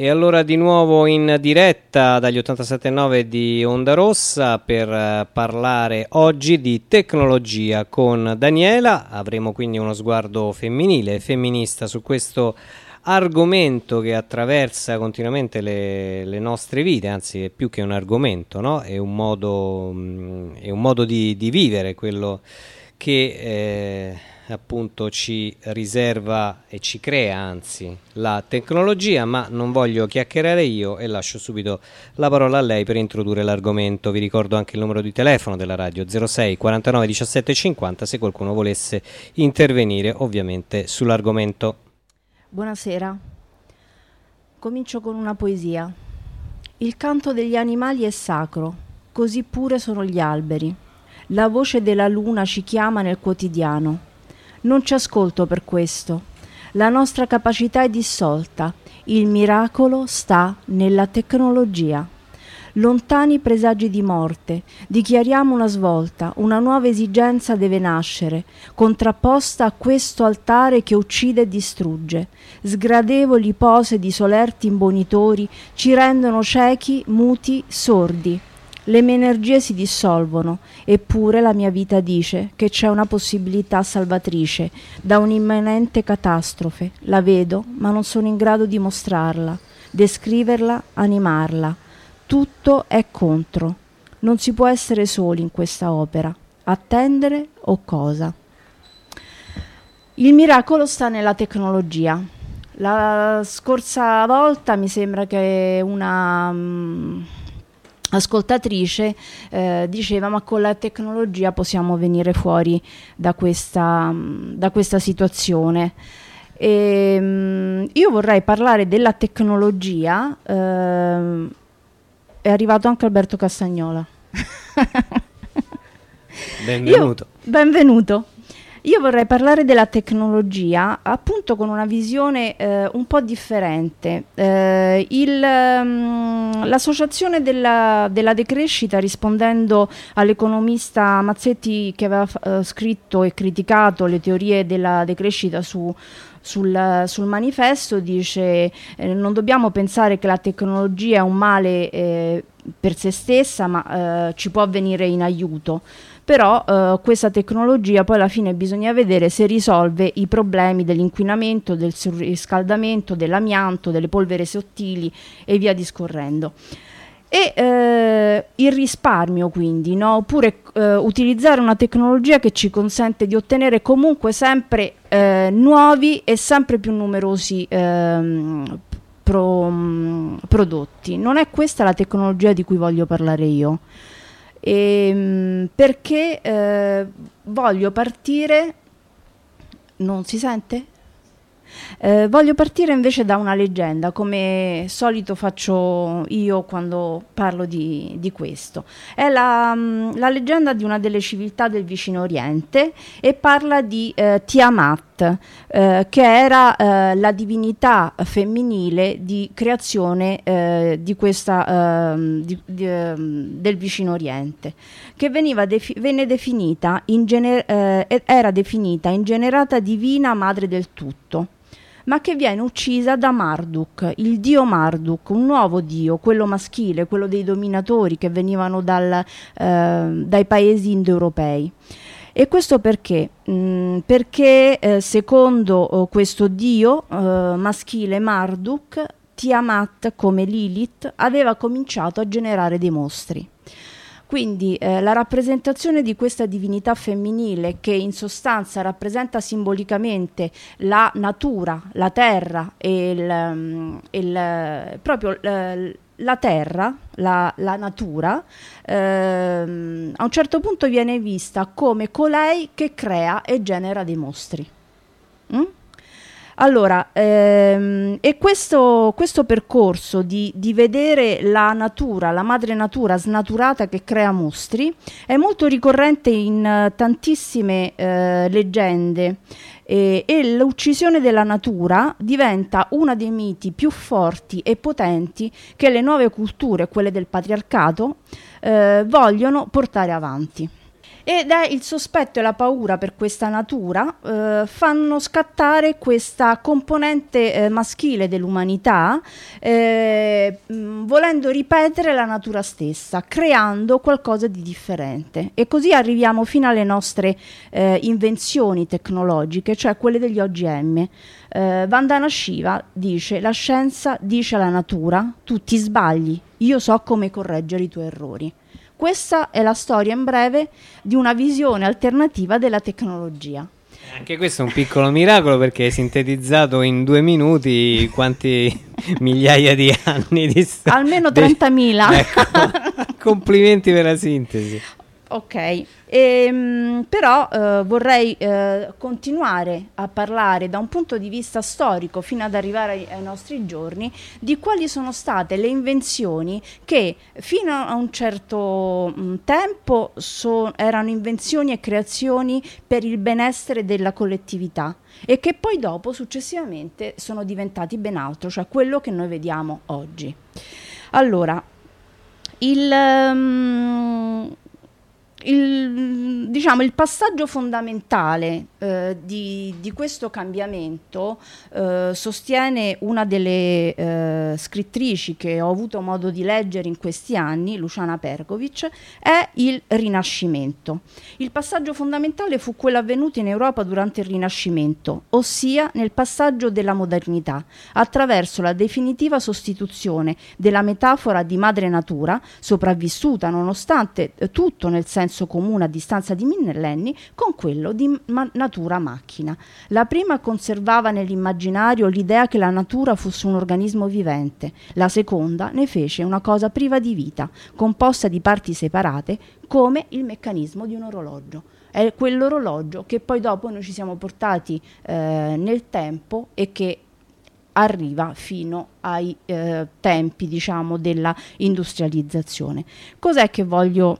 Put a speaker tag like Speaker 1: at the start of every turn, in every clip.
Speaker 1: E allora di nuovo in diretta dagli 87.9 di Onda Rossa per uh, parlare oggi di tecnologia con Daniela. Avremo quindi uno sguardo femminile e femminista su questo argomento che attraversa continuamente le, le, nostre vite, anzi è più che un argomento, no? è un modo, mm, è un modo di, di, vivere quello che... Eh, appunto ci riserva e ci crea anzi la tecnologia, ma non voglio chiacchierare io e lascio subito la parola a lei per introdurre l'argomento. Vi ricordo anche il numero di telefono della radio 06 49 17 50 se qualcuno volesse intervenire ovviamente sull'argomento.
Speaker 2: Buonasera. Comincio con una poesia. Il canto degli animali è sacro, così pure sono gli alberi. La voce della luna ci chiama nel quotidiano non ci ascolto per questo. La nostra capacità è dissolta. Il miracolo sta nella tecnologia. Lontani presagi di morte, dichiariamo una svolta, una nuova esigenza deve nascere, contrapposta a questo altare che uccide e distrugge. Sgradevoli pose di solerti imbonitori ci rendono ciechi, muti, sordi. Le mie energie si dissolvono, eppure la mia vita dice che c'è una possibilità salvatrice da un'immanente catastrofe. La vedo, ma non sono in grado di mostrarla, descriverla, animarla. Tutto è contro. Non si può essere soli in questa opera. Attendere o cosa? Il miracolo sta nella tecnologia. La scorsa volta mi sembra che una... Um, ascoltatrice eh, diceva ma con la tecnologia possiamo venire fuori da questa, da questa situazione. E, um, io vorrei parlare della tecnologia, eh, è arrivato anche Alberto Castagnola.
Speaker 1: benvenuto.
Speaker 2: Io, benvenuto. Io vorrei parlare della tecnologia appunto con una visione eh, un po' differente. Eh, il, um, l'associazione della, della, decrescita, rispondendo all'economista Mazzetti che aveva uh, scritto e criticato le teorie della decrescita su, sul, sul, manifesto, dice eh, non dobbiamo pensare che la tecnologia è un male eh, per se stessa, ma eh, ci può venire in aiuto però eh, questa tecnologia poi alla fine bisogna vedere se risolve i problemi dell'inquinamento, del surriscaldamento, dell'amianto, delle polvere sottili e via discorrendo. E eh, il risparmio quindi, no? oppure eh, utilizzare una tecnologia che ci consente di ottenere comunque sempre eh, nuovi e sempre più numerosi ehm, pro, prodotti. Non è questa la tecnologia di cui voglio parlare io. E, ehm, perché eh, voglio partire... Non si sente? Eh, voglio partire invece da una leggenda, come solito faccio io quando parlo di, di questo. È la, mm, la, leggenda di una delle civiltà del vicino Oriente e parla di eh, Tiamat, eh, che era eh, la divinità femminile di creazione eh, di questa, ehm, di, di, ehm, del vicino Oriente, che defi- venne definita, eh, era definita ingenerata divina madre del tutto ma che viene uccisa da Marduk, il dio Marduk, un nuovo dio, quello maschile, quello dei dominatori che venivano dal, eh, dai paesi indoeuropei. E questo perché? Mm, perché eh, secondo oh, questo dio eh, maschile Marduk, Tiamat come Lilith aveva cominciato a generare dei mostri. Quindi eh, la rappresentazione di questa divinità femminile che in sostanza rappresenta simbolicamente la natura, la terra e il, mm, il, proprio eh, la terra, la, la natura, ehm, a un certo punto viene vista come colei che crea e genera dei mostri. Mm? Allora, ehm, e questo, questo percorso di, di, vedere la natura, la madre natura snaturata che crea mostri, è molto ricorrente in tantissime uh, leggende e, e l'uccisione della natura diventa uno dei miti più forti e potenti che le nuove culture, quelle del patriarcato, uh, vogliono portare avanti. Ed è il sospetto e la paura per questa natura eh, fanno scattare questa componente eh, maschile dell'umanità eh, volendo ripetere la natura stessa creando qualcosa di differente. E così arriviamo fino alle nostre eh, invenzioni tecnologiche cioè quelle degli OGM eh, Vandana Shiva dice la scienza dice alla natura tu ti sbagli io so come correggere i tuoi errori questa è la storia in breve di una visione alternativa della tecnologia.
Speaker 1: Anche questo è un piccolo miracolo perché hai sintetizzato in due minuti quanti migliaia di anni di
Speaker 2: storia. Almeno 30.000.
Speaker 1: ecco, complimenti per la sintesi.
Speaker 2: Ok, ehm, però eh, vorrei eh, continuare a parlare da un punto di vista storico fino ad arrivare ai, ai, nostri giorni di quali sono state le invenzioni che fino a un certo mh, mm, tempo so, erano invenzioni e creazioni per il benessere della collettività e che poi dopo successivamente sono diventati ben altro, cioè quello che noi vediamo oggi. Allora, il... Um, il, diciamo, il passaggio fondamentale eh, di, di, questo cambiamento eh, sostiene una delle eh, scrittrici che ho avuto modo di leggere in questi anni, Luciana Pergovic, è il Rinascimento. Il passaggio fondamentale fu quello avvenuto in Europa durante il Rinascimento, ossia nel passaggio della modernità, attraverso la definitiva sostituzione della metafora di madre natura, sopravvissuta nonostante eh, tutto nel senso senso comune a distanza di millenni con quello di ma- natura macchina. La prima conservava nell'immaginario l'idea che la natura fosse un organismo vivente, la seconda ne fece una cosa priva di vita, composta di parti separate, come il meccanismo di un orologio è quell'orologio che poi dopo noi ci siamo portati eh, nel tempo e che arriva fino ai eh, tempi diciamo della industrializzazione. Cos'è che voglio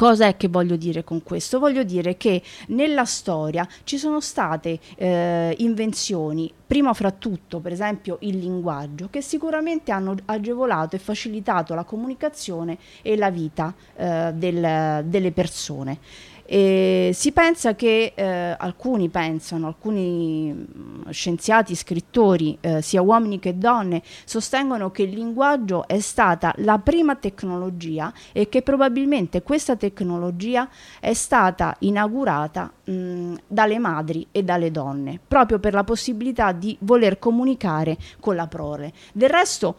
Speaker 2: Cosa è che voglio dire con questo? Voglio dire che nella storia ci sono state eh, invenzioni, prima fra tutto per esempio il linguaggio, che sicuramente hanno agevolato e facilitato la comunicazione e la vita eh, del, delle persone. E si pensa che eh, alcuni pensano, alcuni mm, scienziati, scrittori, eh, sia uomini che donne, sostengono che il linguaggio è stata la prima tecnologia e che probabilmente questa tecnologia è stata inaugurata mh, mm, dalle madri e dalle donne, proprio per la possibilità di voler comunicare con la prole. Del resto,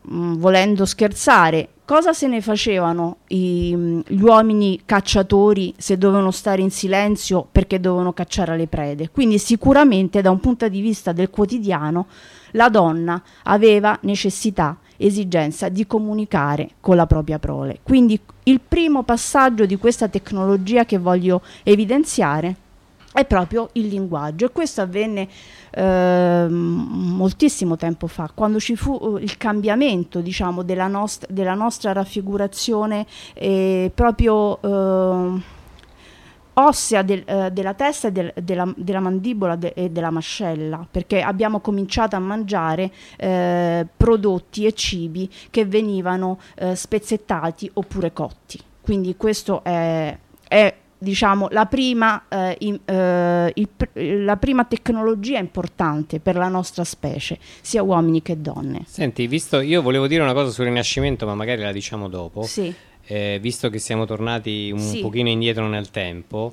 Speaker 2: mh, mm, volendo scherzare, Cosa se ne facevano i, gli uomini cacciatori se dovevano stare in silenzio perché dovevano cacciare le prede? Quindi sicuramente da un punto di vista del quotidiano la donna aveva necessità, esigenza di comunicare con la propria prole. Quindi il primo passaggio di questa tecnologia che voglio evidenziare è proprio il linguaggio e questo avvenne eh, moltissimo tempo fa, quando ci fu eh, il cambiamento diciamo, della, nost- della nostra raffigurazione eh, proprio eh, ossea del, eh, della testa e del, della, della, mandibola de- e della mascella, perché abbiamo cominciato a mangiare eh, prodotti e cibi che venivano spezzettati oppure cotti. Quindi questo è, è diciamo, la prima, eh, in, eh, il, la prima tecnologia importante per la nostra specie, sia uomini che donne.
Speaker 1: Senti, visto, io volevo dire una cosa sul Rinascimento, ma magari la diciamo dopo.
Speaker 2: Sì.
Speaker 1: Eh, visto che siamo tornati un sì. pochino indietro nel tempo,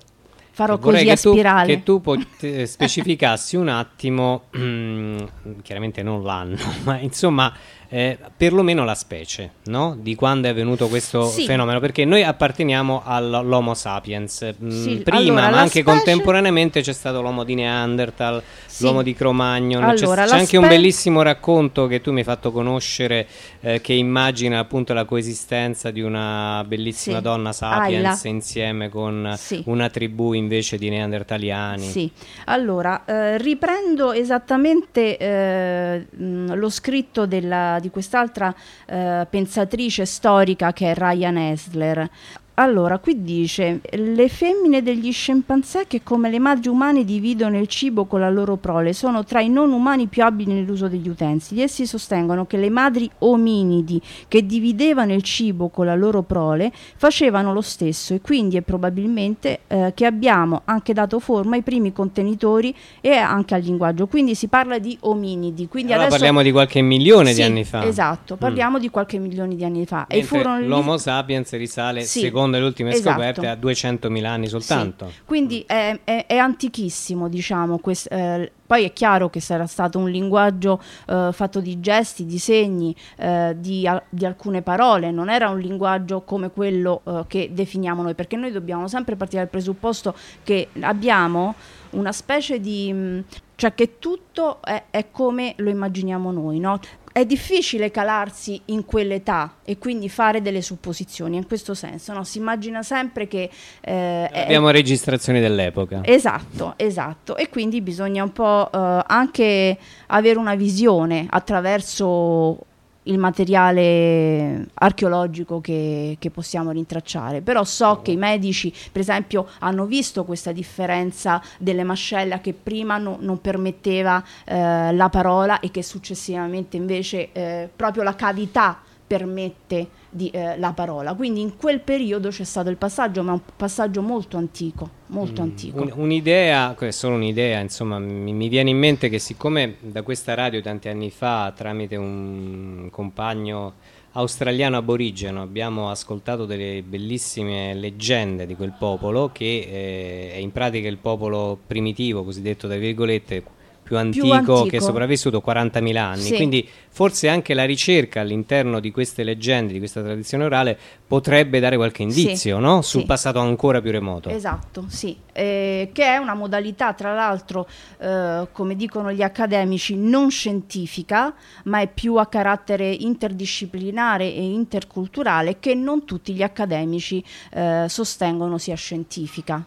Speaker 2: farò così a
Speaker 1: tu,
Speaker 2: spirale.
Speaker 1: Che tu eh, specificassi un attimo, chiaramente non l'anno, ma insomma eh, perlomeno la specie, no? Di quando è avvenuto questo sì. fenomeno, perché noi apparteniamo all'Homo sapiens. Mm, sì, prima, allora, ma anche specie... contemporaneamente c'è stato l'uomo di Neanderthal, sì. l'uomo di Cro-Magnon. Allora, c'è, c'è anche spe... un bellissimo racconto che tu mi hai fatto conoscere eh, che immagina appunto la coesistenza di una bellissima donna sapiens Ayla. insieme con una tribù invece di neandertaliani.
Speaker 2: Sì, allora eh, riprendo esattamente eh, lo scritto della di quest'altra eh, pensatrice storica che è Ryan Esler. Allora, qui dice, le femmine degli scimpanzé che come le madri umane dividono il cibo con la loro prole sono tra i non umani più abili nell'uso degli utensili. Essi sostengono che le madri ominidi che dividevano il cibo con la loro prole facevano lo stesso e quindi è probabilmente eh, che abbiamo anche dato forma ai primi contenitori e anche al linguaggio. Quindi si parla di ominidi. Quindi
Speaker 1: allora
Speaker 2: adesso...
Speaker 1: parliamo di qualche milione
Speaker 2: sì,
Speaker 1: di anni fa.
Speaker 2: Esatto, parliamo mm. di qualche milione di anni fa.
Speaker 1: Mentre e furono l'Homo sapiens risale sì. secondo secondo le ultime esatto. scoperte a 200.000 anni soltanto.
Speaker 2: Sì. Quindi è, è, è, antichissimo, diciamo. Quest, eh, poi è chiaro che sarà stato un linguaggio eh, fatto di gesti, di segni, eh, di, di, alcune parole, non era un linguaggio come quello eh, che definiamo noi, perché noi dobbiamo sempre partire dal presupposto che abbiamo una specie di... Mh, cioè che tutto è, è, come lo immaginiamo noi, no? È difficile calarsi in quell'età e quindi fare delle supposizioni in questo senso, no? si immagina sempre che...
Speaker 1: Eh, Abbiamo è... registrazioni dell'epoca.
Speaker 2: Esatto, esatto, e quindi bisogna un po' eh, anche avere una visione attraverso il materiale archeologico che, che, possiamo rintracciare, però so che i medici per esempio hanno visto questa differenza delle mascella che prima no, non permetteva eh, la parola e che successivamente invece eh, proprio la cavità permette di, eh, la parola. Quindi in quel periodo c'è stato il passaggio, ma un passaggio molto antico, molto mm, antico.
Speaker 1: Un, un'idea, è solo un'idea, insomma, mi, mi, viene in mente che siccome da questa radio tanti anni fa, tramite un compagno australiano aborigeno, abbiamo ascoltato delle bellissime leggende di quel popolo, che eh, è in pratica il popolo primitivo, cosiddetto tra virgolette, più antico, più antico. che è sopravvissuto 40.000 anni. Sì. Quindi forse anche la ricerca all'interno di queste leggende, di questa tradizione orale, potrebbe dare qualche indizio sì. no? sul sì. passato ancora più remoto.
Speaker 2: Esatto, sì. Eh, che è una modalità, tra l'altro, eh, come dicono gli accademici, non scientifica, ma è più a carattere interdisciplinare e interculturale che non tutti gli accademici eh, sostengono sia scientifica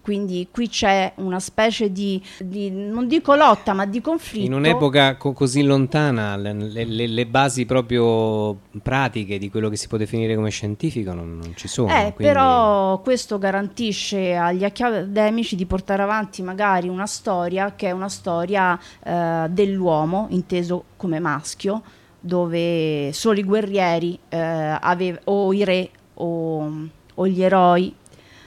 Speaker 2: quindi qui c'è una specie di, di, non dico lotta, ma di conflitto.
Speaker 1: In un'epoca co- così lontana, le, le, le, basi proprio pratiche di quello che si può definire come scientifico non, non ci sono.
Speaker 2: Eh, quindi... Però questo garantisce agli accademici di portare avanti magari una storia che è una storia eh, dell'uomo, inteso come maschio, dove solo i guerrieri eh, ave- o i re o, o gli eroi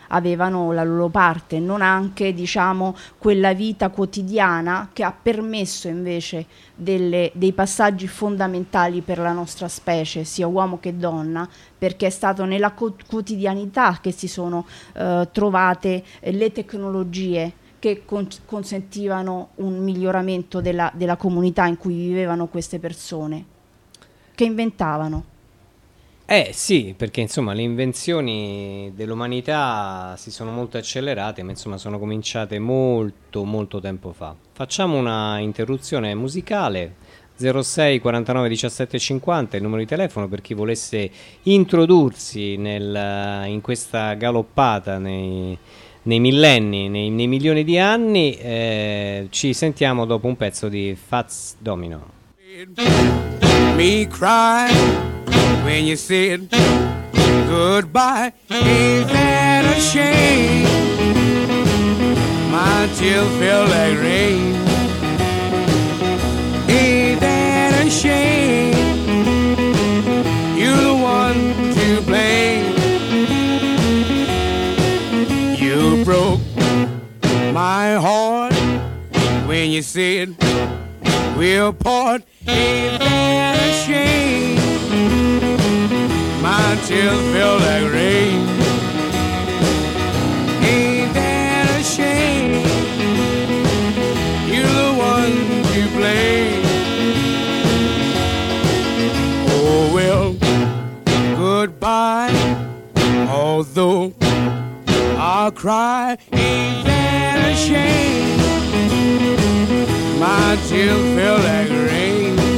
Speaker 2: avevano la loro parte, non anche diciamo, quella vita quotidiana che ha permesso invece delle, dei passaggi fondamentali per la nostra specie, sia uomo che donna, perché è stato nella co- quotidianità che si sono eh, trovate eh, le tecnologie che con- consentivano un miglioramento della, della comunità in cui vivevano queste persone, che inventavano.
Speaker 1: Eh sì, perché insomma le invenzioni dell'umanità si sono molto accelerate, ma insomma sono cominciate molto molto tempo fa. Facciamo una interruzione musicale. 06 49 17 50 il numero di telefono per chi volesse introdursi nel, in questa galoppata nei, nei millenni, nei, nei, milioni di anni. Eh, ci sentiamo dopo un pezzo di Fats Domino. Me cry. when you said goodbye. Ain't that a shame? My tears feel like rain. Ain't that a shame? You're the one to blame. You broke my heart when you said we'll part. Ain't that a shame? My tears like rain. Ain't that a shame? You're the one to blame. Oh well, goodbye. Although I cry, ain't that a shame? My tears feel like rain.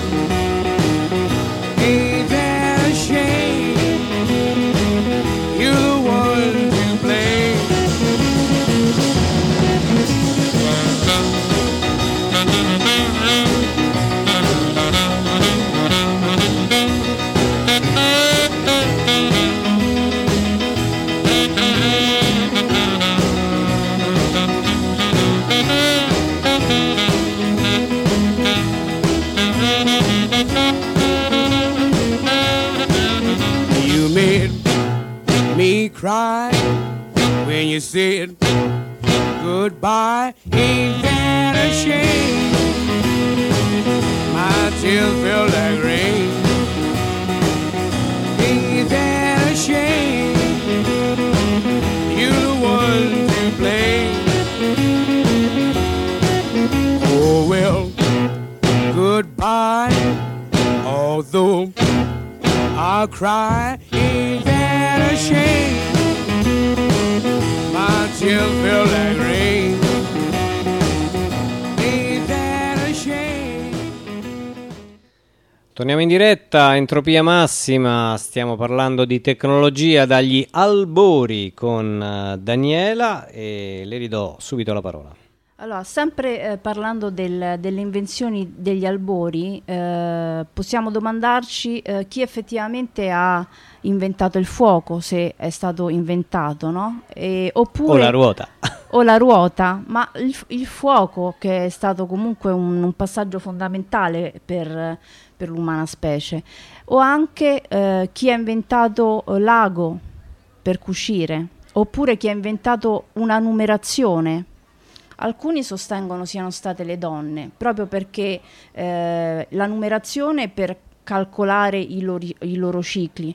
Speaker 1: Diretta, entropia massima, stiamo parlando di tecnologia dagli albori con eh, Daniela e le ridò subito la parola.
Speaker 2: Allora, sempre eh, parlando del- delle invenzioni degli albori, eh, possiamo domandarci eh, chi effettivamente ha inventato il fuoco, se è stato inventato, no? E-
Speaker 1: O
Speaker 2: oppure
Speaker 1: la ruota.
Speaker 2: o la ruota, ma il, il fuoco che è stato comunque un, un passaggio fondamentale per, per l'umana specie, o anche eh, chi ha inventato eh, l'ago per cucire, oppure chi ha inventato una numerazione. Alcuni sostengono siano state le donne, proprio perché eh, la numerazione per calcolare i loro, i loro cicli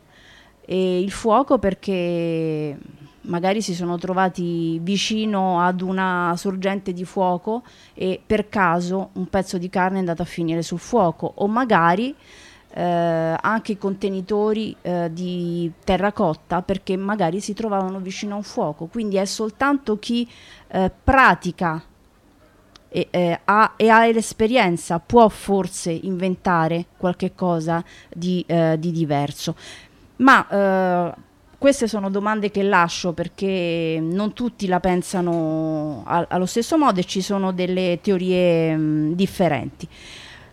Speaker 2: e il fuoco perché magari si sono trovati vicino ad una sorgente di fuoco e per caso un pezzo di carne è andato a finire sul fuoco. O magari eh, anche i contenitori eh, di terracotta perché magari si trovavano vicino a un fuoco. Quindi è soltanto chi eh, pratica e, eh, ha, e ha l'esperienza può forse inventare qualche cosa di, eh, di diverso. Ma eh, queste sono domande che lascio perché non tutti la pensano a- allo stesso modo e ci sono delle teorie mh, differenti.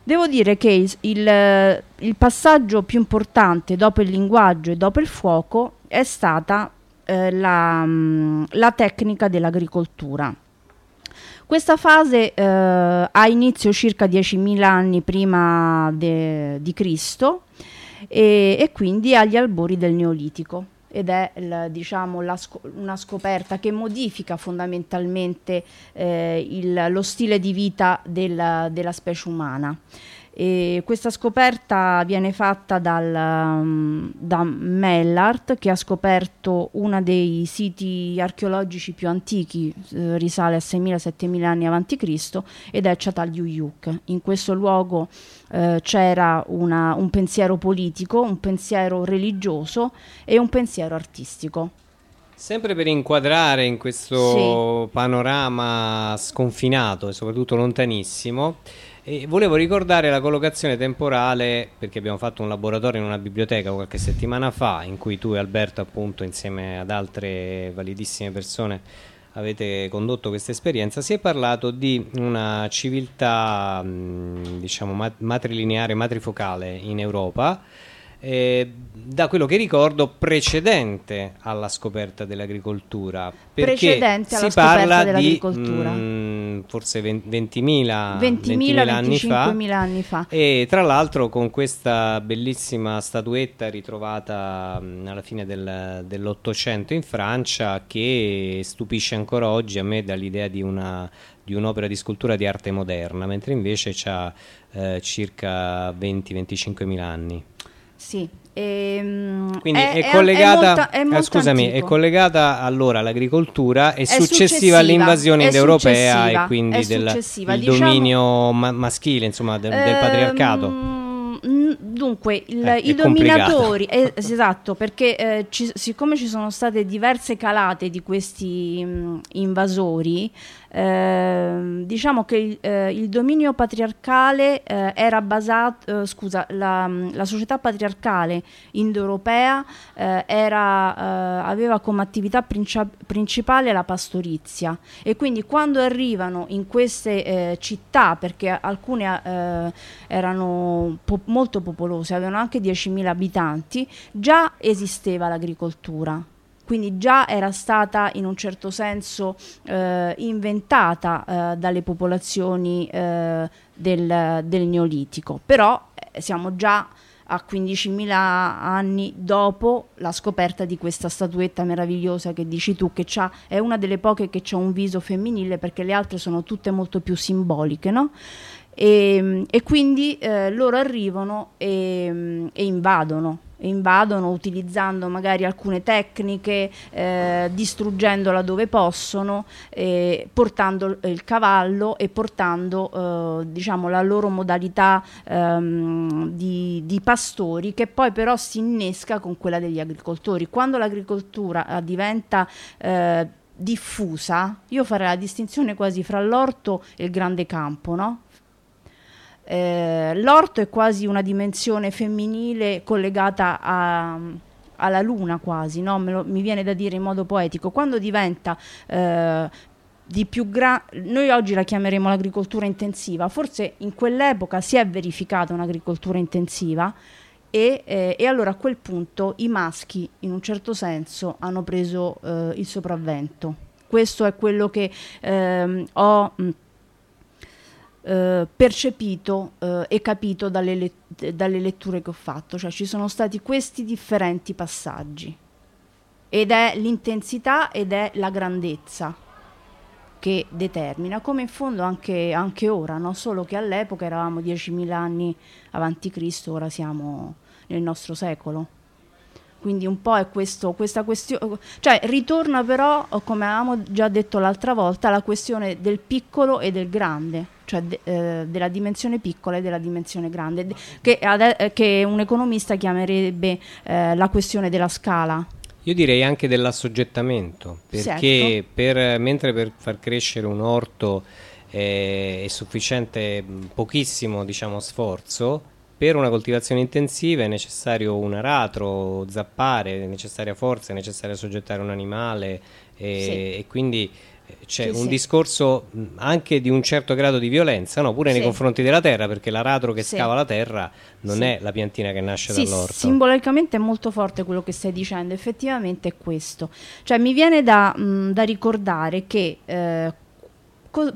Speaker 2: Devo dire che il, il- il passaggio più importante dopo il linguaggio e dopo il fuoco è stata eh, la, la tecnica dell'agricoltura. Questa fase eh, ha inizio circa 10.000 anni prima de- di Cristo e, e quindi agli albori del Neolitico ed è il- diciamo, sco- una scoperta che modifica fondamentalmente eh, il- lo stile di vita della, della specie umana. E questa scoperta viene fatta dal, um, da Mellart che ha scoperto uno dei siti archeologici più antichi, eh, risale a 6.000-7.000 anni a.C. ed è Çatalhöyük. In questo luogo eh, c'era un pensiero politico, un pensiero religioso e un pensiero artistico.
Speaker 1: Sempre per inquadrare in questo panorama sconfinato e soprattutto lontanissimo, eh, volevo ricordare la collocazione temporale perché abbiamo fatto un laboratorio in una biblioteca qualche settimana fa in cui tu e Alberto appunto insieme ad altre validissime persone avete condotto questa esperienza, si è parlato di una civiltà diciamo ma- matrilineare, matrifocale in Europa eh, da quello che ricordo precedente alla scoperta dell'agricoltura perché
Speaker 2: Precedente alla
Speaker 1: si parla di mh, forse 20 20.000
Speaker 2: 20.000,
Speaker 1: anni fa
Speaker 2: 25.000 anni fa.
Speaker 1: e tra l'altro con questa bellissima statuetta ritrovata mh, alla fine del- dell'Ottocento in Francia che stupisce ancora oggi a me dall'idea di, una, di un'opera di scultura di arte moderna, mentre invece ha circa 20-25 mila anni.
Speaker 2: Sì. ehm,
Speaker 1: Quindi è,
Speaker 2: è-
Speaker 1: collegata,
Speaker 2: molta- è
Speaker 1: eh,
Speaker 2: molto
Speaker 1: scusami, è
Speaker 2: antico.
Speaker 1: collegata allora all'agricoltura e
Speaker 2: È
Speaker 1: successiva,
Speaker 2: successiva,
Speaker 1: all'invasione
Speaker 2: è successiva,
Speaker 1: e quindi
Speaker 2: è
Speaker 1: del
Speaker 2: Diciamo-
Speaker 1: dominio ma- maschile, insomma, del, del
Speaker 2: Ehm,
Speaker 1: patriarcato.
Speaker 2: mm, Dunque, il-
Speaker 1: Eh,
Speaker 2: i
Speaker 1: è
Speaker 2: dominatori, eh, esatto, perché eh, ci- siccome ci sono state diverse calate di questi mm, invasori, ehm, diciamo che il, eh, il dominio patriarcale eh, era basato, eh, scusa, la, la società patriarcale indoeuropea eh, era, eh, aveva come attività princi- principale la pastorizia e quindi quando arrivano in queste città, perché alcune erano po- molto popolose, avevano anche 10.000 abitanti, già esisteva l'agricoltura. Quindi già era stata in un certo senso eh, inventata eh, dalle popolazioni eh, del, del Neolitico, però eh, siamo già a 15.000 anni dopo la scoperta di questa statuetta meravigliosa che dici tu, che è una delle poche che ha un viso femminile perché le altre sono tutte molto più simboliche, no? E, e quindi eh, loro arrivano e, e invadono invadono utilizzando magari alcune tecniche, eh, distruggendola dove possono, eh, portando il cavallo e portando eh, diciamo, la loro modalità ehm, di, di, pastori che poi però si innesca con quella degli agricoltori. Quando l'agricoltura eh, diventa eh, diffusa, io farei la distinzione quasi fra l'orto e il grande campo, no? Eh, l'orto è quasi una dimensione femminile collegata a, alla luna quasi, no? lo, mi viene da dire in modo poetico, quando diventa eh, di più grande, noi oggi la chiameremo l'agricoltura intensiva, forse in quell'epoca si è verificata un'agricoltura intensiva e, eh, e, allora a quel punto i maschi in un certo senso hanno preso eh, il sopravvento. Questo è quello che ehm, ho... Mh, eh, percepito eh, e capito dalle, let- dalle letture che ho fatto, cioè ci sono stati questi differenti passaggi ed è l'intensità ed è la grandezza che determina, come in fondo anche, anche ora, no? solo che all'epoca eravamo 10.000 anni avanti Cristo, ora siamo nel nostro secolo. Quindi un po' è questo, questa questione, cioè ritorna però, come avevamo già detto l'altra volta, la questione del piccolo e del grande cioè de, eh, della dimensione piccola e della dimensione grande, de, che, ad, che, un economista chiamerebbe eh, la questione della scala.
Speaker 1: Io direi anche dell'assoggettamento, perché certo. per, mentre per far crescere un orto eh, è sufficiente pochissimo diciamo, sforzo, per una coltivazione intensiva è necessario un aratro, zappare, è necessaria forza, è necessario soggettare un animale e, sì. e quindi c'è sì, un sì. discorso anche di un certo grado di violenza, no? pure nei confronti della terra, perché l'aratro che scava la terra non è la piantina che nasce dall'orto.
Speaker 2: Simbolicamente è molto forte quello che stai dicendo, effettivamente è questo. Cioè mi viene da, mh, da ricordare che eh,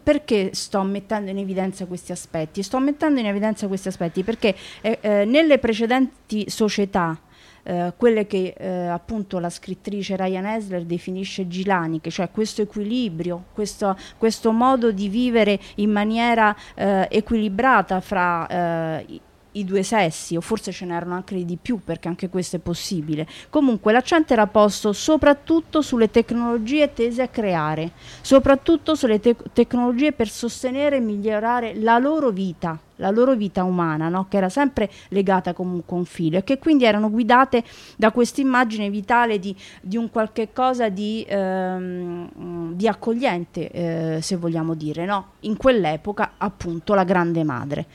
Speaker 2: perché sto mettendo in evidenza questi aspetti? Sto mettendo in evidenza questi aspetti perché eh, eh, nelle precedenti società eh, quelle che eh, appunto la scrittrice Ryan Esler definisce gilaniche, cioè questo equilibrio, questo, questo modo di vivere in maniera eh, equilibrata fra eh, i due sessi, o forse ce n'erano anche di più, perché anche questo è possibile. Comunque l'accento era posto soprattutto sulle tecnologie tese a creare, soprattutto sulle te- tecnologie per sostenere e migliorare la loro vita, la loro vita umana, no? che era sempre legata comunque a un filo e che quindi erano guidate da questa immagine vitale di, di, un qualche cosa di, ehm, di accogliente, eh, se vogliamo dire, no? in quell'epoca appunto la grande madre.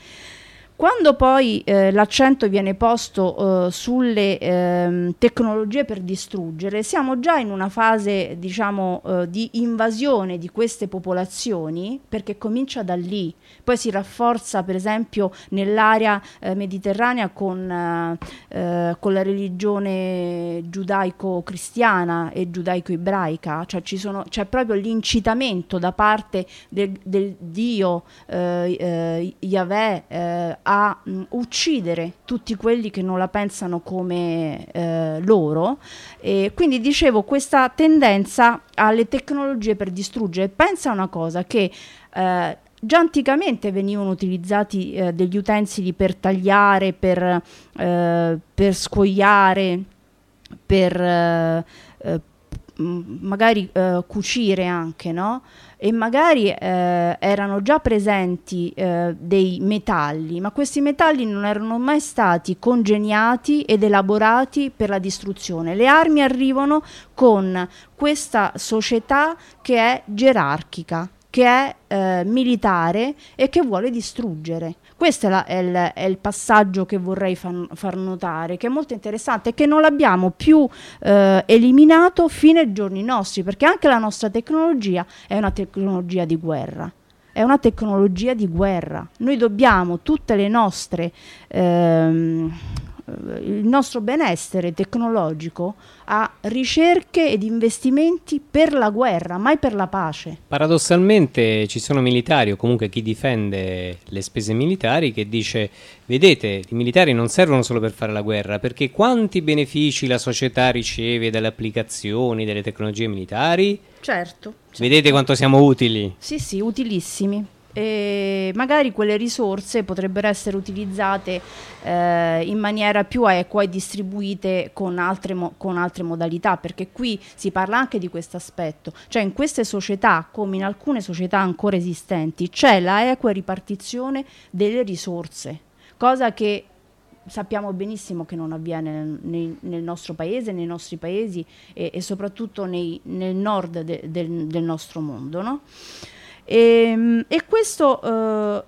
Speaker 2: Quando poi eh, l'accento viene posto eh, sulle eh, tecnologie per distruggere, siamo già in una fase diciamo, eh, di invasione di queste popolazioni, perché comincia da lì, poi si rafforza per esempio nell'area eh, mediterranea con, eh, con, la religione giudaico-cristiana e giudaico-ebraica, cioè sono, c'è proprio l'incitamento da parte del, del Dio Yahweh a mh, uccidere tutti quelli che non la pensano come eh, loro. E quindi dicevo questa tendenza alle tecnologie per distruggere. Pensa a una cosa che eh, già anticamente venivano utilizzati eh, degli utensili per tagliare, per, eh, per scoiare, per eh, eh, magari cucire anche, no? E magari eh, erano già presenti eh, dei metalli, ma questi metalli non erano mai stati congeniati ed elaborati per la distruzione. Le armi arrivano con questa società che è gerarchica, che è eh, militare e che vuole distruggere. Questo è, la, è, il, è, il, passaggio che vorrei fan, far notare, che è molto interessante e che non l'abbiamo più eh, eliminato fino ai giorni nostri, perché anche la nostra tecnologia è una tecnologia di guerra è una tecnologia di guerra. Noi dobbiamo tutte le nostre ehm, il nostro benessere tecnologico a ricerche ed investimenti per la guerra, mai per la pace.
Speaker 1: Paradossalmente ci sono militari o comunque chi difende le spese militari che dice vedete i militari non servono solo per fare la guerra perché quanti benefici la società riceve dalle applicazioni delle tecnologie militari?
Speaker 2: Certo. certo.
Speaker 1: Vedete quanto siamo utili?
Speaker 2: Sì, sì, utilissimi e magari quelle risorse potrebbero essere utilizzate eh, in maniera più equa e distribuite con altre, mo- con altre modalità, perché qui si parla anche di questo aspetto, cioè in queste società, come in alcune società ancora esistenti, c'è la equa ripartizione delle risorse, cosa che sappiamo benissimo che non avviene nel, nel, nostro paese, nei nostri paesi e, e soprattutto nei, nel nord de, del, del nostro mondo. No? E, ehm, e questo uh,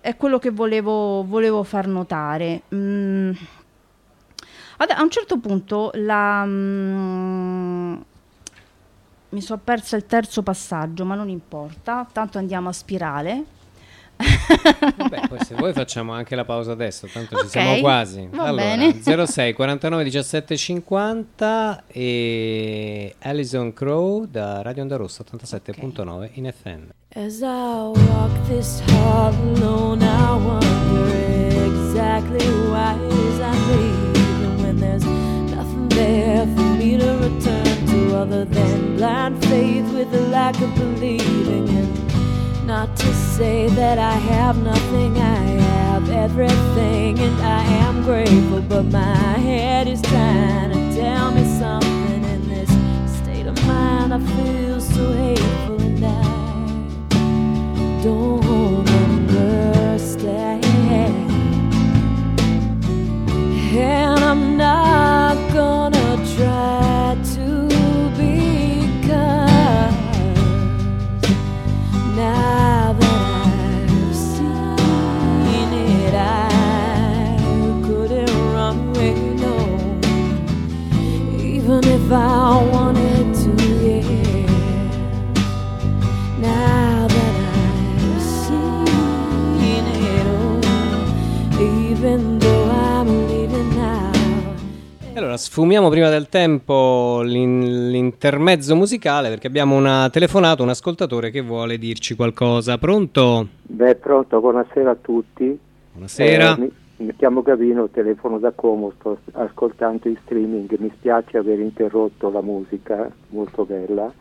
Speaker 2: è quello che volevo, volevo far notare. Mm. a un certo punto la, mm, mi sono persa il terzo passaggio, ma non importa, tanto andiamo a spirale.
Speaker 1: Vabbè, poi se vuoi facciamo anche la pausa adesso, tanto okay, ci siamo quasi. Allora,
Speaker 2: bene.
Speaker 1: 06 49 17 50 e Alison Crow da Radio Onda Rossa 87.9 okay. in FM.
Speaker 3: As I walk this hall alone, I wonder exactly why is I leaving when there's nothing there for me to return to other than blind faith with a lack of believing in. Not to say that I have nothing, I have everything, and I am grateful. But my head is trying to tell me something in this state of mind. I feel so hateful, and don't
Speaker 1: Allora, sfumiamo prima del tempo l'in- l'intermezzo musicale perché abbiamo una telefonata, un ascoltatore che vuole dirci qualcosa. Pronto?
Speaker 4: Beh, pronto, buonasera a tutti.
Speaker 1: Buonasera.
Speaker 4: Eh, mi, mi chiamo Gavino, telefono da Como, sto ascoltando in streaming, mi spiace aver interrotto la musica, molto bella,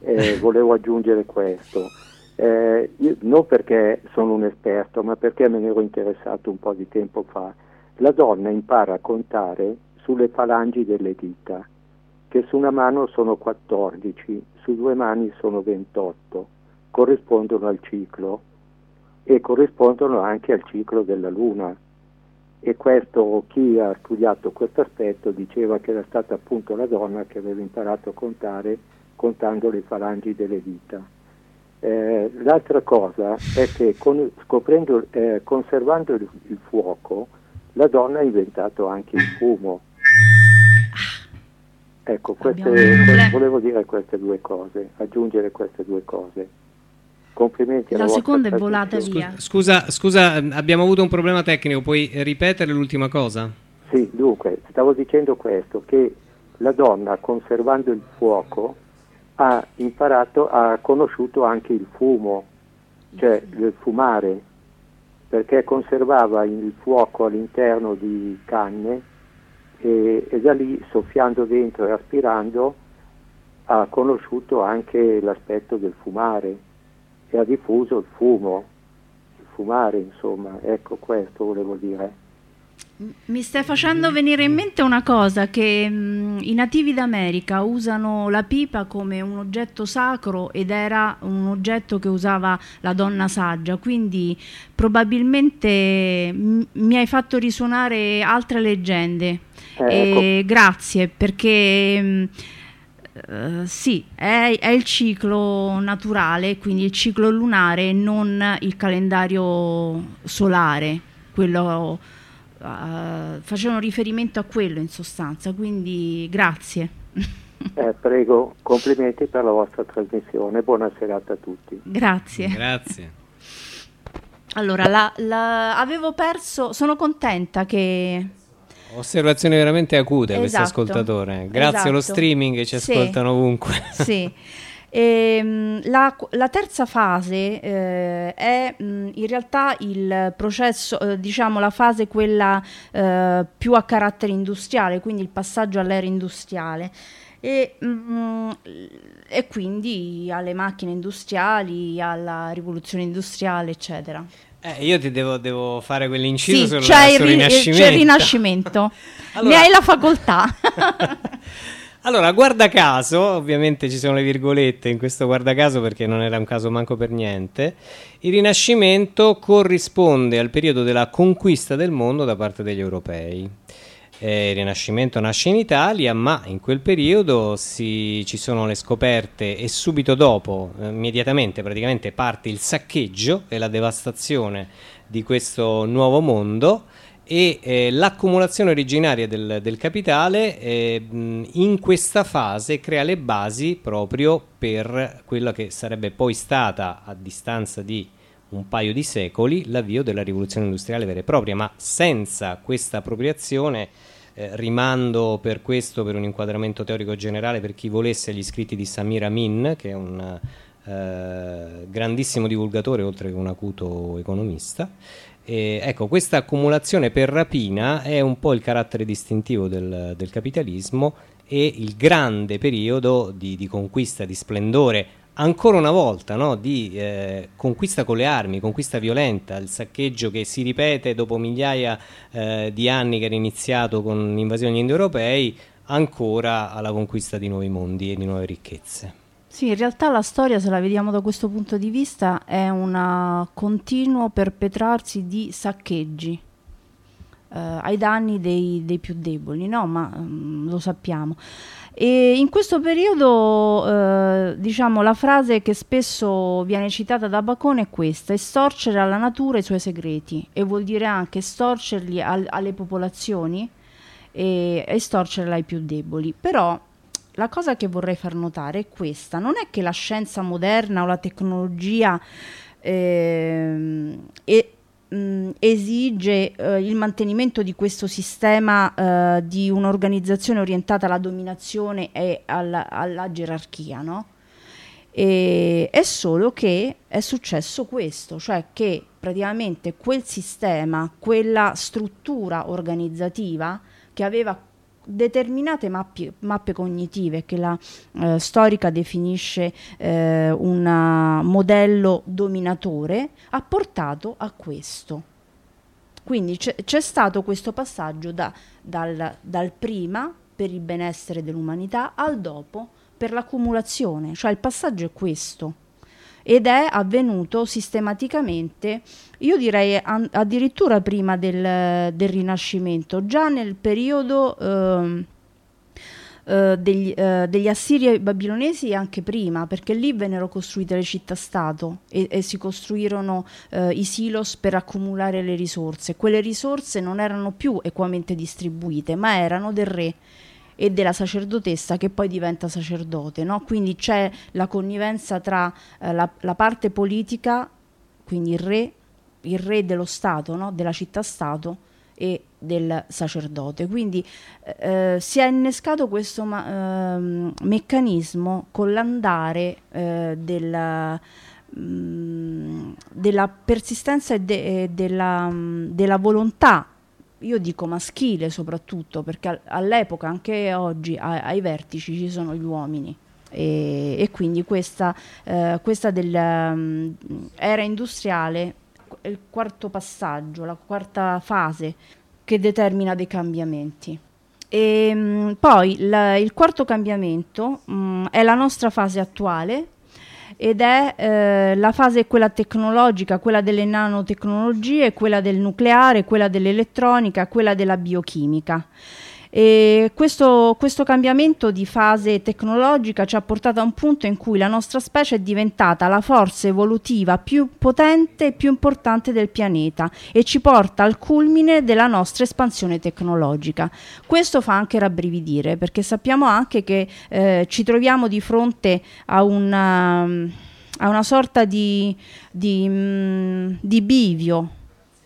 Speaker 4: eh, volevo aggiungere questo. Eh, io, non perché sono un esperto, ma perché me ne ero interessato un po' di tempo fa. La donna impara a contare sulle falangi delle dita, che su una mano sono 14, su due mani sono 28, corrispondono al ciclo e corrispondono anche al ciclo della Luna. E questo, chi ha studiato questo aspetto diceva che era stata appunto la donna che aveva imparato a contare contando le falangi delle dita. Eh, l'altra cosa è che con, eh, conservando il, il fuoco, la donna ha inventato anche il fumo. Ecco, queste, volevo dire queste due cose, aggiungere queste due cose. Complimenti alla
Speaker 2: La seconda è volata via.
Speaker 1: Scusa, scusa, abbiamo avuto un problema tecnico, puoi ripetere l'ultima cosa?
Speaker 4: Sì, dunque, stavo dicendo questo, che la donna conservando il fuoco ha imparato, ha conosciuto anche il fumo, cioè il fumare, perché conservava il fuoco all'interno di canne e, e da lì soffiando dentro e aspirando ha conosciuto anche l'aspetto del fumare e ha diffuso il fumo, il fumare insomma, ecco questo volevo dire.
Speaker 2: Mi stai facendo venire in mente una cosa che mh, i nativi d'America usano la pipa come un oggetto sacro ed era un oggetto che usava la donna saggia, quindi probabilmente mi hai fatto risuonare altre leggende.
Speaker 4: Eh,
Speaker 2: E grazie perché mh, eh, sì, è, è il ciclo naturale, quindi il ciclo lunare, non il calendario solare, quello eh, facevano riferimento a quello in sostanza, quindi grazie.
Speaker 4: Eh, prego, complimenti per la vostra trasmissione, buona serata a tutti.
Speaker 2: grazie.
Speaker 1: Grazie.
Speaker 2: Allora, la- la- avevo perso, sono contenta che
Speaker 1: Osservazione veramente acuta questo
Speaker 2: Esatto,
Speaker 1: ascoltatore. Grazie allo
Speaker 2: esatto.
Speaker 1: streaming ci
Speaker 2: Sì.
Speaker 1: ascoltano ovunque.
Speaker 2: Sì. Ehm, la, la terza fase eh, è mh, in realtà il processo, eh, diciamo la fase quella eh, più a carattere industriale, quindi il passaggio all'era industriale. E, mh, e quindi alle macchine industriali, alla rivoluzione industriale, eccetera.
Speaker 1: Eh, io ti devo, devo fare quell'inciso
Speaker 2: Sì,
Speaker 1: sul,
Speaker 2: c'è il,
Speaker 1: sul
Speaker 2: ri-
Speaker 1: rinascimento.
Speaker 2: c'è il rinascimento.
Speaker 1: Allora-
Speaker 2: Ne hai la facoltà.
Speaker 1: Allora, guarda caso, ovviamente ci sono le virgolette in questo guarda caso perché non era un caso manco per niente. Il Rinascimento corrisponde al periodo della conquista del mondo da parte degli europei. Eh, il Rinascimento nasce in Italia, ma in quel periodo si- ci sono le scoperte e subito dopo, eh, immediatamente praticamente parte il saccheggio e la devastazione di questo nuovo mondo e eh, l'accumulazione originaria del, del capitale eh, in questa fase crea le basi proprio per quella che sarebbe poi stata a distanza di un paio di secoli l'avvio della rivoluzione industriale vera e propria, ma senza questa appropriazione eh, rimando per questo per un inquadramento teorico generale per chi volesse gli scritti di Samir Amin, che è un eh, grandissimo divulgatore oltre che un acuto economista. E, ecco, questa accumulazione per rapina è un po' il carattere distintivo del, del capitalismo e il grande periodo di, di conquista, di splendore, ancora una volta, no? di eh, conquista con le armi, conquista violenta, il saccheggio che si ripete dopo migliaia eh, di anni che era iniziato con l'invasione degli indoeuropei, ancora alla conquista di nuovi mondi e di nuove ricchezze.
Speaker 2: Sì, in realtà la storia, se la vediamo da questo punto di vista, è un continuo perpetrarsi di saccheggi eh, ai danni dei, dei più deboli, no? Ma mm, lo sappiamo. E in questo periodo, eh, diciamo, la frase che spesso viene citata da Bacone è questa: estorcere alla natura i suoi segreti, e vuol dire anche estorcerli al- alle popolazioni e estorcerla ai più deboli. Però la cosa che vorrei far notare è questa, non è che la scienza moderna o la tecnologia ehm, e- mh, esige eh, il mantenimento di questo sistema eh, di un'organizzazione orientata alla dominazione e alla, alla gerarchia, no? E è solo che è successo questo, cioè che praticamente quel sistema, quella struttura organizzativa che aveva determinate mappi- mappe cognitive che la eh, storica definisce eh, un uh, modello dominatore, ha portato a questo. Quindi c'è stato questo passaggio da- dal, dal prima per il benessere dell'umanità al dopo per l'accumulazione, cioè il passaggio è questo ed è avvenuto sistematicamente, io direi addirittura prima del, del Rinascimento, già nel periodo ehm, eh, degli, eh, degli Assiri e Babilonesi e anche prima, perché lì vennero costruite le città-stato e, e si costruirono eh, i silos per accumulare le risorse. Quelle risorse non erano più equamente distribuite, ma erano del re e della sacerdotessa che poi diventa sacerdote, no? quindi c'è la connivenza tra eh, la, la parte politica, quindi il re, il re dello Stato, no? della città-stato e del sacerdote. Quindi eh, si è innescato questo ma- ehm, meccanismo con l'andare eh, della, mh, della persistenza e, de- della, mh, della volontà io dico maschile soprattutto perché al- all'epoca, anche oggi, ai vertici ci sono gli uomini. E, e quindi questa, eh, questa dell'era industriale è il quarto passaggio, la quarta fase che determina dei cambiamenti. E, mh, poi la- il quarto cambiamento mh, è la nostra fase attuale ed è eh, la fase quella tecnologica, quella delle nanotecnologie, quella del nucleare, quella dell'elettronica, quella della biochimica. E questo, questo cambiamento di fase tecnologica ci ha portato a un punto in cui la nostra specie è diventata la forza evolutiva più potente e più importante del pianeta e ci porta al culmine della nostra espansione tecnologica. Questo fa anche rabbrividire perché sappiamo anche che eh, ci troviamo di fronte a una, a una sorta di, di, mm, di bivio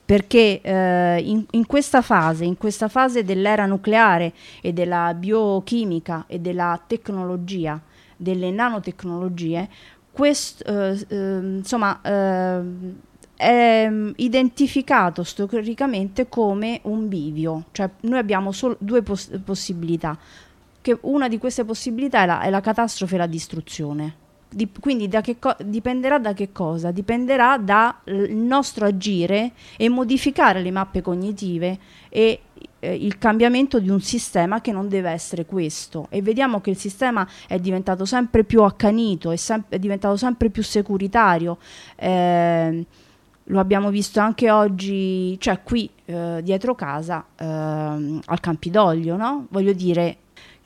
Speaker 2: perché eh, in, in, questa fase, in questa fase dell'era nucleare e della biochimica e della tecnologia, delle nanotecnologie, quest, eh, eh, insomma, eh, è identificato storicamente come un bivio, cioè noi abbiamo solo due poss- possibilità, che una di queste possibilità è la, è la catastrofe e la distruzione. Di, quindi da co- dipenderà da che cosa? Dipenderà dal nostro agire e modificare le mappe cognitive e eh, il cambiamento di un sistema che non deve essere questo e vediamo che il sistema è diventato sempre più accanito, è, sem- è diventato sempre più securitario. Eh, lo abbiamo visto anche oggi, cioè qui eh, dietro casa eh, al Campidoglio, no? Voglio dire,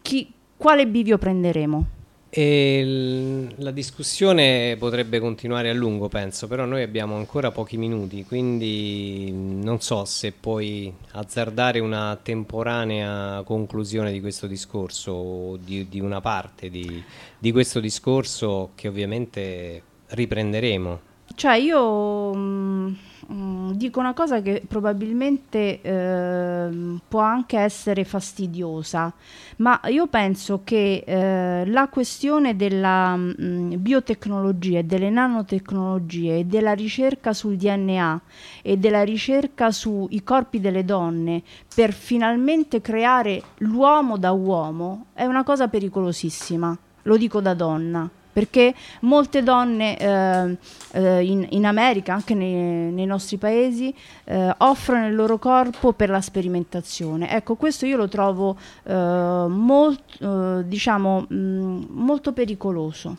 Speaker 2: chi, quale bivio prenderemo?
Speaker 1: E la discussione potrebbe continuare a lungo, penso, però noi abbiamo ancora pochi minuti, quindi non so se puoi azzardare una temporanea conclusione di questo discorso o di, di una parte di, di questo discorso che ovviamente riprenderemo.
Speaker 2: Cioè io mh, mm, mh, dico una cosa che probabilmente eh, può anche essere fastidiosa, ma io penso che eh, la questione della mh, mm, biotecnologia e delle nanotecnologie e della ricerca sul DNA e della ricerca sui corpi delle donne per finalmente creare l'uomo da uomo è una cosa pericolosissima, lo dico da donna perché molte donne eh, eh, in, in, America, anche nei, nei nostri paesi, eh, offrono il loro corpo per la sperimentazione. Ecco, questo io lo trovo eh, molt, eh, diciamo, mh, molto pericoloso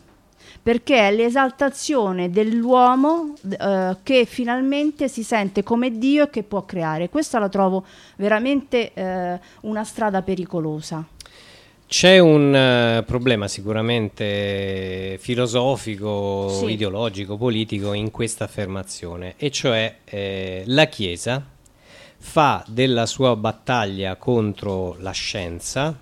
Speaker 2: perché è l'esaltazione dell'uomo eh, che finalmente si sente come Dio e che può creare. Questa la trovo veramente eh, una strada pericolosa.
Speaker 1: C'è un uh, problema sicuramente filosofico, sì. ideologico, politico in questa affermazione, e cioè eh, la Chiesa fa della sua battaglia contro la scienza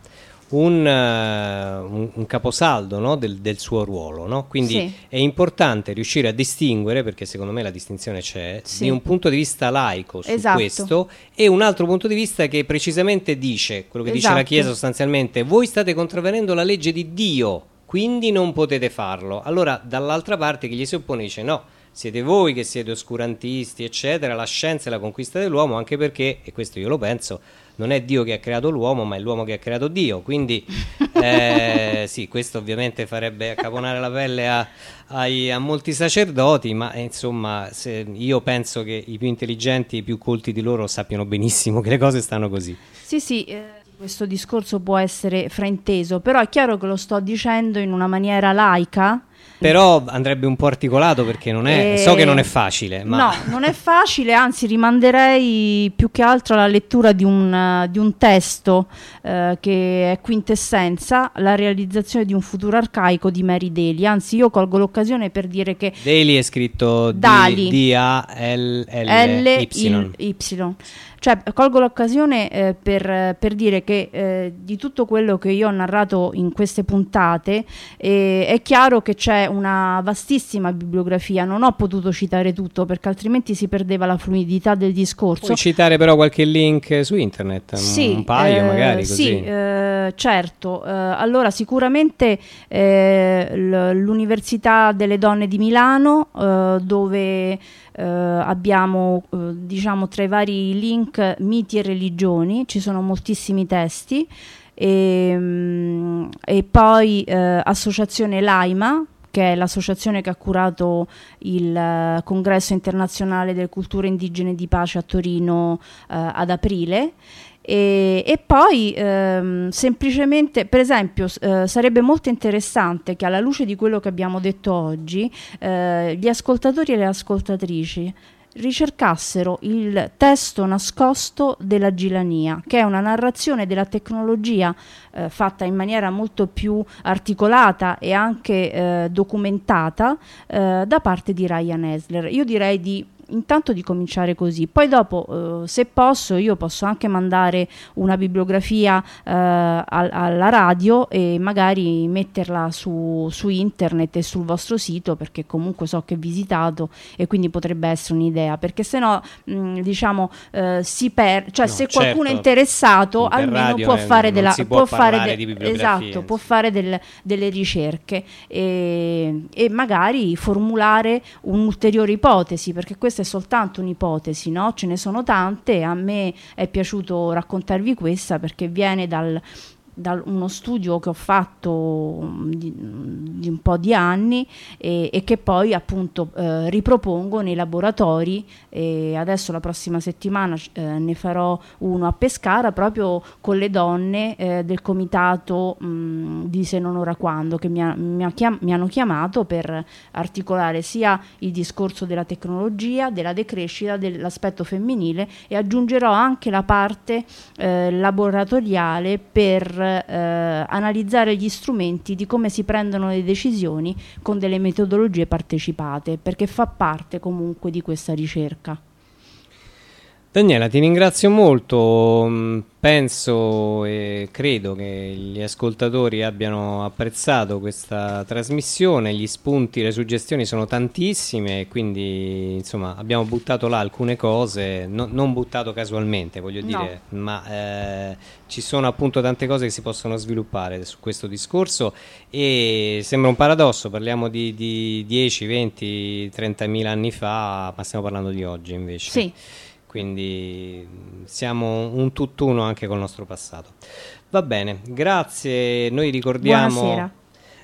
Speaker 1: un, uh, un, caposaldo no? del, del, suo ruolo. No? Quindi sì. è importante riuscire a distinguere, perché secondo me la distinzione c'è, sì. di un punto di vista laico su esatto. questo e un altro punto di vista che precisamente dice, quello che esatto. dice la esatto. Chiesa sostanzialmente, voi state contravvenendo la legge di Dio, quindi non potete farlo. Allora dall'altra parte chi gli si oppone dice no siete voi che siete oscurantisti, eccetera, la scienza è la conquista dell'uomo, anche perché, e questo io lo penso, non è Dio che ha creato l'uomo, ma è l'uomo che ha creato Dio. Quindi, eh, sì, questo ovviamente farebbe accaponare la pelle a, ai, a molti sacerdoti, ma eh, insomma, io penso che i più intelligenti e i più colti di loro sappiano benissimo che le cose stanno così.
Speaker 2: Sì, sì. Eh questo discorso può essere frainteso, però è chiaro che lo sto dicendo in una maniera laica
Speaker 1: però andrebbe un po' articolato perché non è, eh, so che non è facile. Ma...
Speaker 2: No, non è facile, anzi rimanderei più che altro alla lettura di un, di un testo eh, che è quintessenza, la realizzazione di un futuro arcaico di Mary Daly. Anzi, io colgo l'occasione per dire che...
Speaker 1: Daly è scritto D-A-L-L-Y.
Speaker 2: Cioè, colgo l'occasione eh, per, per, dire che eh, di tutto quello che io ho narrato in queste puntate eh, è chiaro che c'è una vastissima bibliografia, non ho potuto citare tutto perché altrimenti si perdeva la fluidità del discorso.
Speaker 1: Puoi citare però qualche link su internet,
Speaker 2: sì,
Speaker 1: un paio eh, magari così.
Speaker 2: Sì, eh, certo. Eh, allora sicuramente l'Università delle Donne di Milano dove Uh, abbiamo uh, diciamo tra i vari link miti e religioni, ci sono moltissimi testi. E, um, e poi uh, associazione Laima che è l'associazione che ha curato il congresso internazionale delle culture indigene di pace a Torino ad aprile e, e poi ehm, semplicemente, per esempio, eh, sarebbe molto interessante che alla luce di quello che abbiamo detto oggi, eh, gli ascoltatori e le ascoltatrici ricercassero il testo nascosto della Gilania, che è una narrazione della tecnologia eh, fatta in maniera molto più articolata e anche eh, documentata eh, da parte di Ryan Esler. Io direi di intanto di cominciare così. Poi dopo, eh, se posso, io posso anche mandare una bibliografia eh, al- alla radio e magari metterla su, su internet e sul vostro sito perché comunque so che è visitato e quindi potrebbe essere un'idea perché se no mh, diciamo eh, si perde cioè
Speaker 1: No,
Speaker 2: se qualcuno è
Speaker 1: certo.
Speaker 2: interessato almeno può
Speaker 1: eh,
Speaker 2: fare della
Speaker 1: può
Speaker 2: può fare de- esatto può fare del- delle ricerche e, e magari formulare un'ulteriore ipotesi perché questa è soltanto un'ipotesi no? ce ne sono tante a me è piaciuto raccontarvi questa perché viene dal da uno studio che ho fatto mm, di, di un po' di anni e, e che poi appunto eh, ripropongo nei laboratori e adesso la prossima settimana eh, ne farò uno a Pescara proprio con le donne eh, del comitato mh, di Se non ora quando che mi, ha- mi ha chiam- mi hanno chiamato per articolare sia il discorso della tecnologia, della decrescita, dell'aspetto femminile e aggiungerò anche la parte eh, laboratoriale per eh, analizzare gli strumenti di come si prendono le decisioni con delle metodologie partecipate, perché fa parte comunque di questa ricerca.
Speaker 1: Daniela, ti ringrazio molto. Mm, Penso e credo che gli ascoltatori abbiano apprezzato questa trasmissione. Gli spunti, le suggestioni sono tantissime, quindi insomma abbiamo buttato là alcune cose, no- non buttato casualmente, voglio
Speaker 2: No.
Speaker 1: dire, ma eh, ci sono appunto tante cose che si possono sviluppare su questo discorso e sembra un paradosso, parliamo di, di 10, 20, 30 mila anni fa, ma stiamo parlando di oggi invece.
Speaker 2: Sì,
Speaker 1: Quindi siamo un tutt'uno anche col nostro passato. Va bene, grazie. Noi ricordiamo,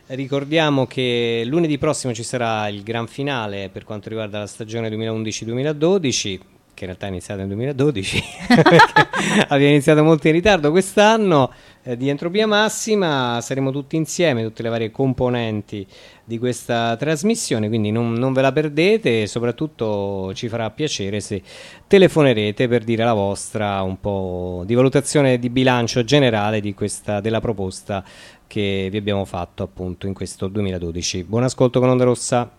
Speaker 1: ricordiamo che lunedì prossimo ci sarà il gran finale per quanto riguarda la stagione 2011-2012, che in realtà è iniziata nel 2012, perché abbiamo iniziato molto in ritardo quest'anno, eh, di Entropia Massima. Saremo tutti insieme, tutte le varie componenti di questa trasmissione, quindi non, non ve la perdete e soprattutto ci farà piacere se telefonerete per dire la vostra un po' di valutazione di bilancio generale di questa, della proposta che vi abbiamo fatto appunto in questo 2012. Buon ascolto con Onda Rossa.